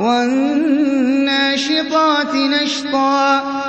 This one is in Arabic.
وَالنَّاشِطَاتِ نَشْطًا